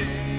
change.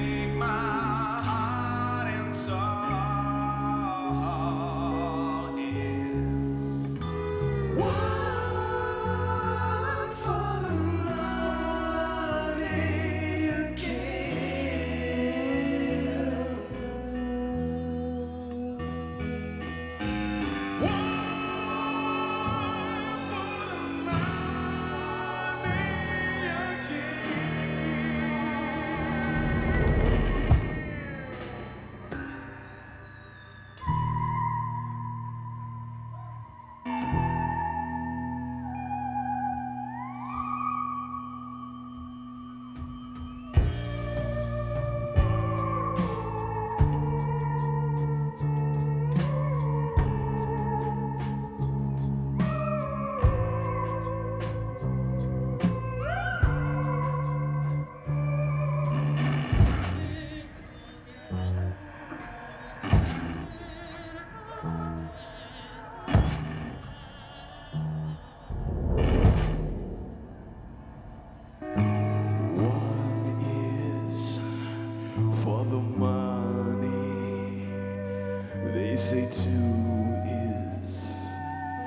Say two is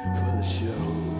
for the show.